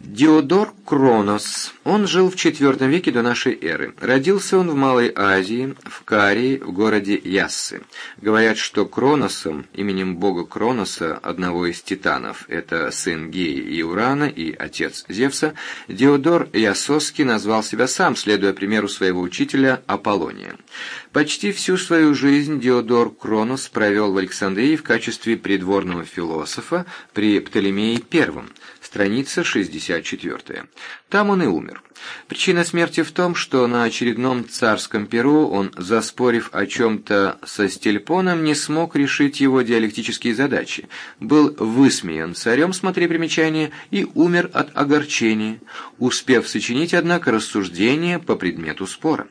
Диодор Кронос. Он жил в IV веке до нашей эры. Родился он в Малой Азии, в Карии, в городе Яссы. Говорят, что Кроносом, именем бога Кроноса, одного из титанов, это сын Геи и Урана и отец Зевса, Диодор Ясоский назвал себя сам, следуя примеру своего учителя Аполлония. Почти всю свою жизнь Диодор Кронос провел в Александрии в качестве придворного философа при Птолемее I, страница 64. Там он и умер. Причина смерти в том, что на очередном царском перу он, заспорив о чем-то со Стельпоном, не смог решить его диалектические задачи, был высмеян царем, смотри примечание, и умер от огорчения, успев сочинить, однако, рассуждение по предмету спора.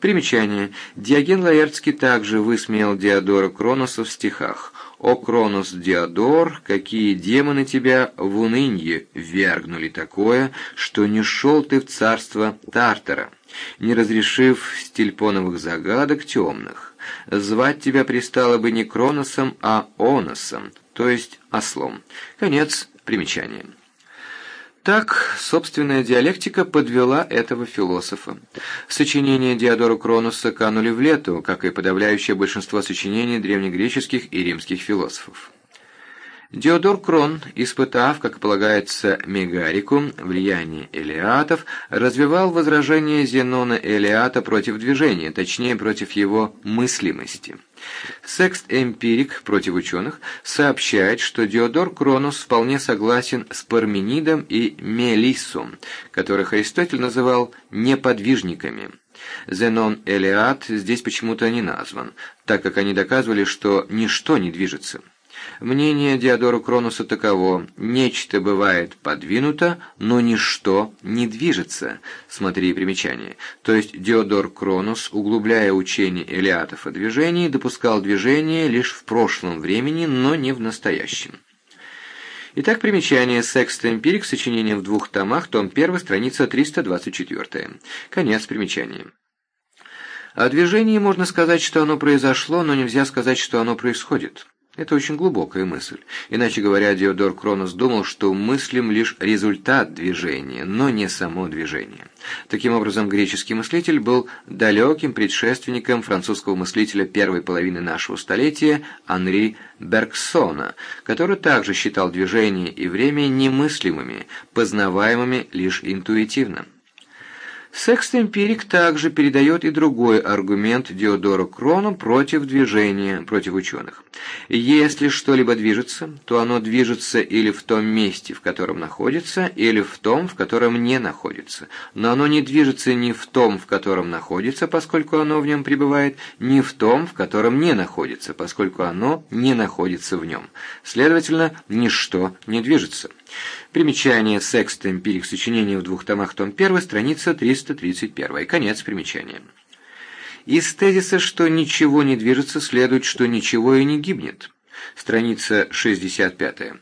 Примечание. Диоген Лаэртский также высмеял Диодора Кроноса в стихах «О, Кронос Диодор, какие демоны тебя в унынье вергнули такое, что не шел ты в царство Тартара, не разрешив стильпоновых загадок темных. Звать тебя пристало бы не Кроносом, а Оносом, то есть ослом». Конец примечания. Так, собственная диалектика подвела этого философа. Сочинения Диодора Кронуса канули в лету, как и подавляющее большинство сочинений древнегреческих и римских философов. Диодор Крон, испытав, как полагается, Мегарику, влияние элеатов, развивал возражение Зенона Элеата против движения, точнее, против его мыслимости. Секст-эмпирик против ученых сообщает, что Диодор Кронос вполне согласен с Парменидом и Мелиссом, которых Аристотель называл «неподвижниками». Зенон Элеат здесь почему-то не назван, так как они доказывали, что ничто не движется. Мнение Диодора Кронуса таково. Нечто бывает подвинуто, но ничто не движется. Смотри примечание. То есть Диодор Кронус, углубляя учение Элиатов о движении, допускал движение лишь в прошлом времени, но не в настоящем. Итак, примечание «Секст Эмпирик», сочинение в двух томах, том 1, страница 324. Конец примечания. О движении можно сказать, что оно произошло, но нельзя сказать, что оно происходит. Это очень глубокая мысль. Иначе говоря, Диодор Кронос думал, что мыслим лишь результат движения, но не само движение. Таким образом, греческий мыслитель был далеким предшественником французского мыслителя первой половины нашего столетия Анри Бергсона, который также считал движение и время немыслимыми, познаваемыми лишь интуитивно. Секст-эмпирик также передает и другой аргумент Диодора Крона против движения, против ученых. Если что-либо движется, то оно движется или в том месте, в котором находится, или в том, в котором не находится. Но оно не движется ни в том, в котором находится, поскольку оно в нем пребывает, ни в том, в котором не находится, поскольку оно не находится в нем. Следовательно, ничто не движется. Примечание секст эмпирик сочинения в двух томах, том 1, страница 331. Конец примечания. Из тезиса, что ничего не движется, следует, что ничего и не гибнет. Страница 65.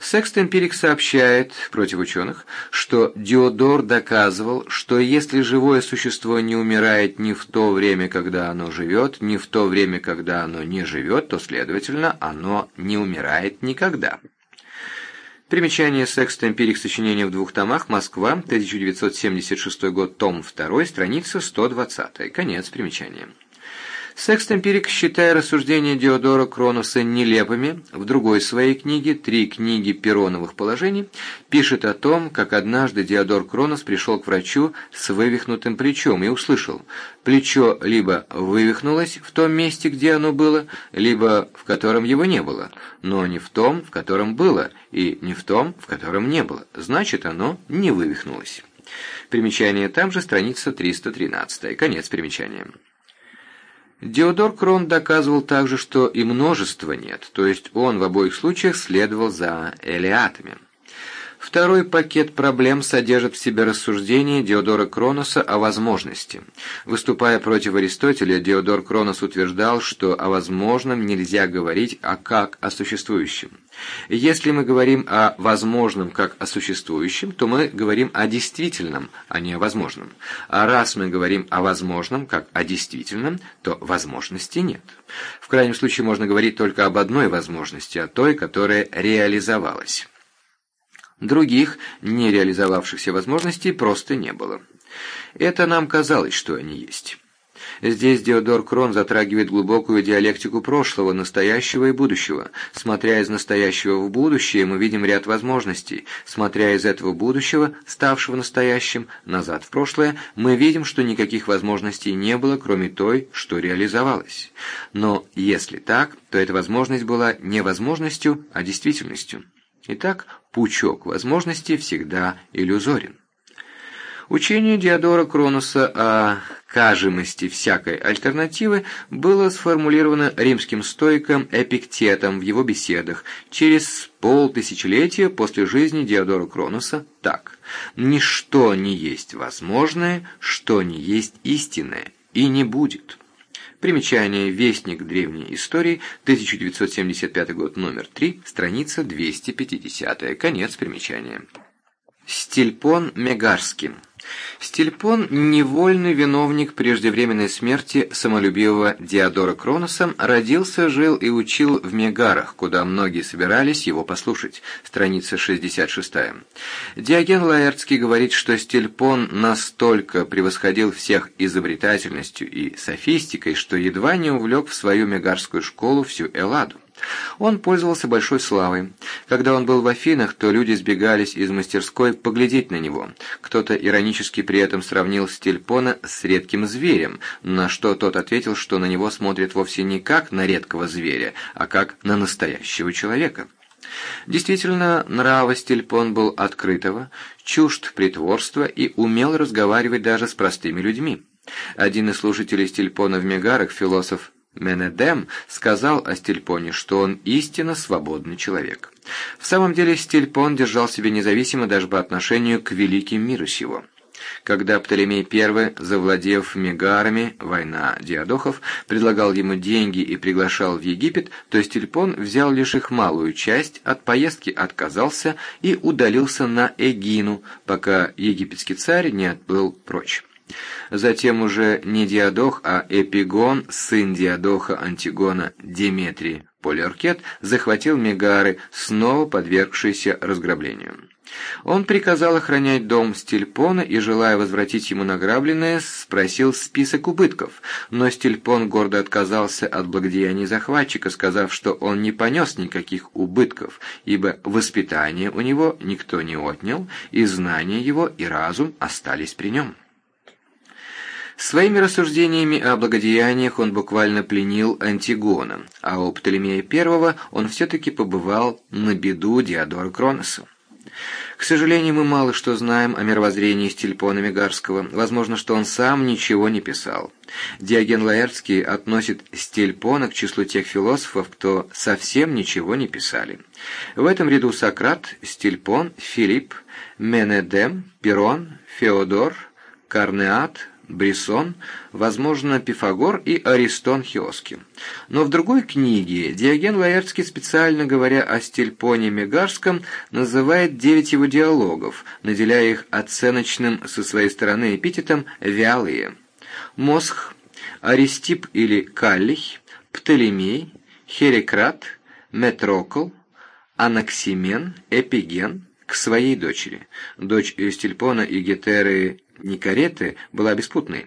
Секст Эмпирик сообщает, против ученых, что Диодор доказывал, что если живое существо не умирает ни в то время, когда оно живет, ни в то время, когда оно не живет, то, следовательно, оно не умирает никогда. Примечание Секст Эмпирик сочинения в двух томах. Москва, 1976 год, том 2, страница 120. Конец примечания. Секст-эмпирик, считая рассуждения Диодора Кроноса нелепыми, в другой своей книге «Три книги пероновых положений» пишет о том, как однажды Диодор Кронос пришел к врачу с вывихнутым плечом и услышал, плечо либо вывихнулось в том месте, где оно было, либо в котором его не было, но не в том, в котором было, и не в том, в котором не было, значит оно не вывихнулось. Примечание там же, страница 313, конец примечания. Диодор Крон доказывал также, что и множества нет, то есть он в обоих случаях следовал за элеатами. Второй пакет проблем содержит в себе рассуждение Диодора Кроноса о возможности. Выступая против Аристотеля, Диодор Кронос утверждал, что о возможном нельзя говорить, а как о существующем. Если мы говорим о возможном как о существующем, то мы говорим о действительном, а не о возможном. А раз мы говорим о возможном как о действительном, то возможности нет. В крайнем случае можно говорить только об одной возможности, о той, которая реализовалась. Других, не реализовавшихся возможностей, просто не было. Это нам казалось, что они есть. Здесь Диодор Крон затрагивает глубокую диалектику прошлого, настоящего и будущего. Смотря из настоящего в будущее, мы видим ряд возможностей. Смотря из этого будущего, ставшего настоящим, назад в прошлое, мы видим, что никаких возможностей не было, кроме той, что реализовалась. Но если так, то эта возможность была не возможностью, а действительностью. Итак, пучок возможностей всегда иллюзорен. Учение Диодора Кронуса о кажемости всякой альтернативы было сформулировано римским стоиком Эпиктетом в его беседах через полтысячелетия после жизни Диодора Кронуса так «Ничто не есть возможное, что не есть истинное, и не будет». Примечание. «Вестник древней истории», 1975 год, номер 3, страница 250, конец примечания. Стильпон Мегарский Стильпон – невольный виновник преждевременной смерти самолюбивого Диодора Кроноса, родился, жил и учил в Мегарах, куда многие собирались его послушать. Страница 66. Диоген Лаэртский говорит, что Стильпон настолько превосходил всех изобретательностью и софистикой, что едва не увлек в свою мегарскую школу всю Элладу. Он пользовался большой славой. Когда он был в Афинах, то люди сбегались из мастерской поглядеть на него. Кто-то иронически при этом сравнил Стильпона с редким зверем, на что тот ответил, что на него смотрят вовсе не как на редкого зверя, а как на настоящего человека. Действительно, нрава Стильпон был открытого, чужд притворства и умел разговаривать даже с простыми людьми. Один из служителей Стильпона в Мегарах, философ Менедем сказал о Стильпоне, что он истинно свободный человек. В самом деле Стильпон держал себя независимо даже по отношению к великим миру сего. Когда Птолемей I, завладев Мегарами, война диадохов, предлагал ему деньги и приглашал в Египет, то Стильпон взял лишь их малую часть, от поездки отказался и удалился на Эгину, пока египетский царь не отплыл прочь. Затем уже не Диадох, а Эпигон, сын Диадоха Антигона Деметрий Полиоркет, захватил Мегары, снова подвергшийся разграблению. Он приказал охранять дом Стильпона и, желая возвратить ему награбленное, спросил список убытков, но Стильпон гордо отказался от благодеяний захватчика, сказав, что он не понес никаких убытков, ибо воспитание у него никто не отнял, и знания его и разум остались при нем. Своими рассуждениями о благодеяниях он буквально пленил Антигона, а у Птолемея I он все-таки побывал на беду Диодора Кроноса. К сожалению, мы мало что знаем о мировоззрении Стильпона Мегарского. Возможно, что он сам ничего не писал. Диоген Лаэртский относит Стильпона к числу тех философов, кто совсем ничего не писали. В этом ряду Сократ, Стильпон, Филипп, Менедем, Перрон, Феодор, Карнеат, Брисон, возможно, Пифагор и Аристон Хиоски. Но в другой книге Диоген Лаэртский, специально говоря о Стильпоне Мегарском, называет девять его диалогов, наделяя их оценочным со своей стороны эпитетом «вялые». Мосх, Аристип или Каллих, Птолемей, Херекрат, Метрокл, Анаксимен, Эпиген к своей дочери. Дочь Стильпона и Гетеры Никареты была беспутной.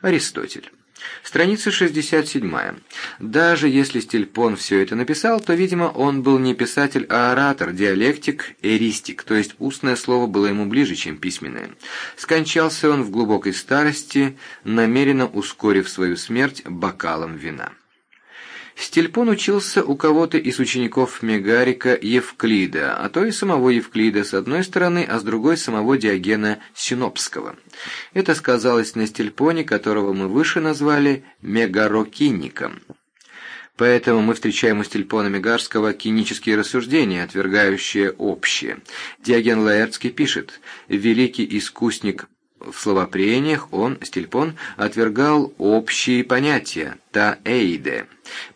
Аристотель. Страница 67. Даже если Стильпон все это написал, то, видимо, он был не писатель, а оратор, диалектик, эристик, то есть устное слово было ему ближе, чем письменное. Скончался он в глубокой старости, намеренно ускорив свою смерть бокалом вина. Стильпон учился у кого-то из учеников Мегарика Евклида, а то и самого Евклида с одной стороны, а с другой самого Диогена Синопского. Это сказалось на Стильпоне, которого мы выше назвали Мегарокинником. Поэтому мы встречаем у Стильпона Мегарского кинические рассуждения, отвергающие общее. Диоген Лаэртский пишет «Великий искусник в словопрениях он, Стильпон, отвергал общие понятия, та эйде.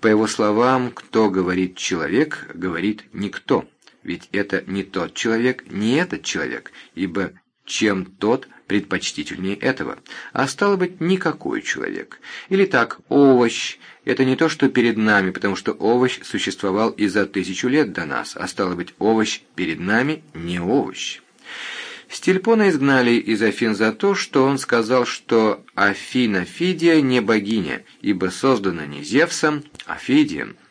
По его словам, кто говорит человек, говорит никто. Ведь это не тот человек, не этот человек, ибо чем тот предпочтительнее этого. А стало быть, никакой человек. Или так, овощ – это не то, что перед нами, потому что овощ существовал и за тысячу лет до нас, а стало быть, овощ перед нами не овощ. Стильпона изгнали из Афин за то, что он сказал, что Афина Фидия не богиня, ибо создана не Зевсом, а Фидием –